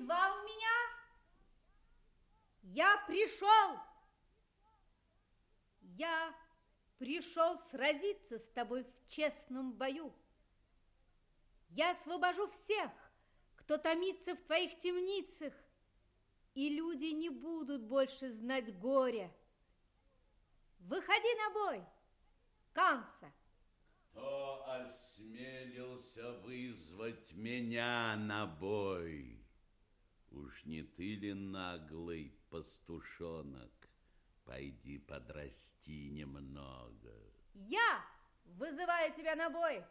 звал меня? Я пришел. Я пришел сразиться с тобой в честном бою. Я освобожу всех, кто томится в твоих темницах, и люди не будут больше знать горя. Выходи на бой, Канса. Кто осмелился вызвать меня на бой? Уж не ты ли наглый пастушонок? Пойди подрасти немного. Я вызываю тебя на бой,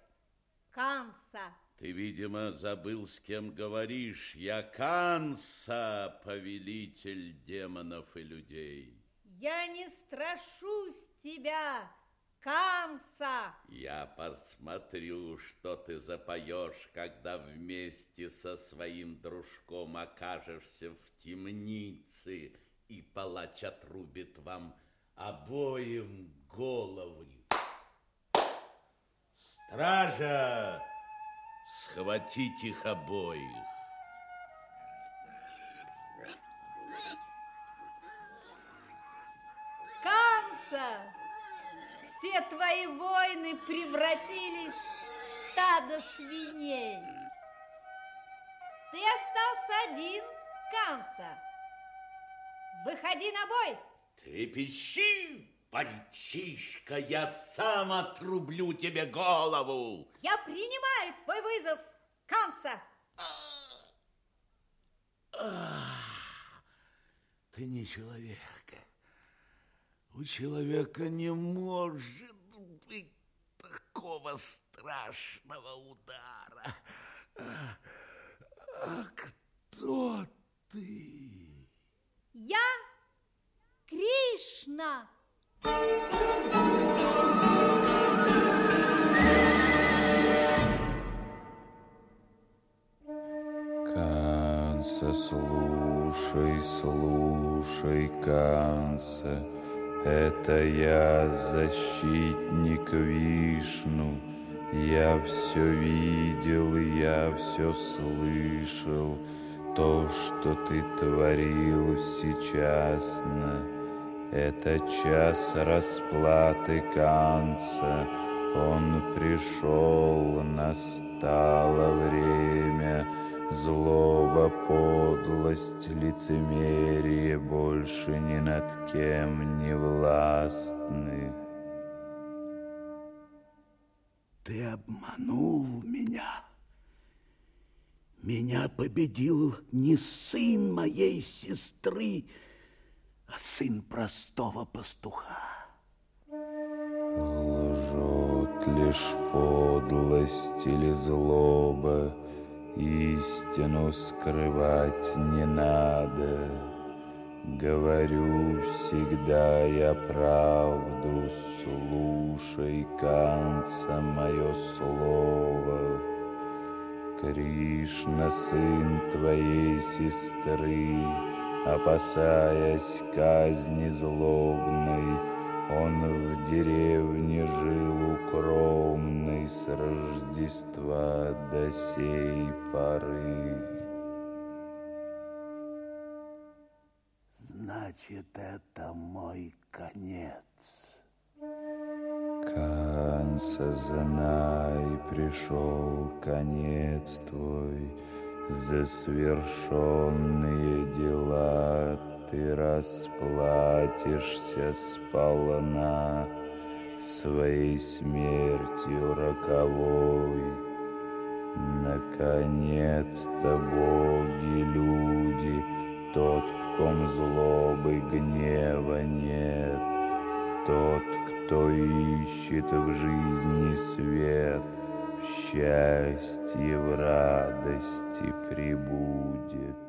Канса. Ты, видимо, забыл, с кем говоришь. Я Канса, повелитель демонов и людей. Я не страшусь тебя, Канса. Я посмотрю, что ты запоешь, когда вместе со своим дружком окажешься в темнице, и палач отрубит вам обоим головы. Стража! Схватить их обоих. Все твои войны превратились в стадо свиней. Ты остался один, Канса. Выходи на бой. Ты пищи, Пальчишка, я сам отрублю тебе голову. Я принимаю твой вызов, Канса. Ты не человек. У человека не может быть такого страшного удара. А кто ты? Я Кришна. Канса, слушай, слушай, Канса, это я, защитник Вишну. Я все видел, я все слышал, то, что ты творил сейчас это час расплаты конца, Он пришел, настало время, Злоба, подлость, лицемерие Больше ни над кем не властны. Ты обманул меня. Меня победил не сын моей сестры, а сын простого пастуха. Лжет лишь подлость или злоба, Истину скрывать не надо. Говорю всегда я правду, Слушай, Канца, мое слово. Кришна, сын твоей сестры, Опасаясь казни злобной, Он в деревне жил укромной С Рождества до сей поры. Значит, это мой конец. Канса, знай, пришел конец твой, за свершенные дела ты расплатишься сполна своей смертью роковой. Наконец-то боги, люди, тот, в ком злобы, гнева нет, тот, кто ищет в жизни свет — в счастье, в радости прибудет.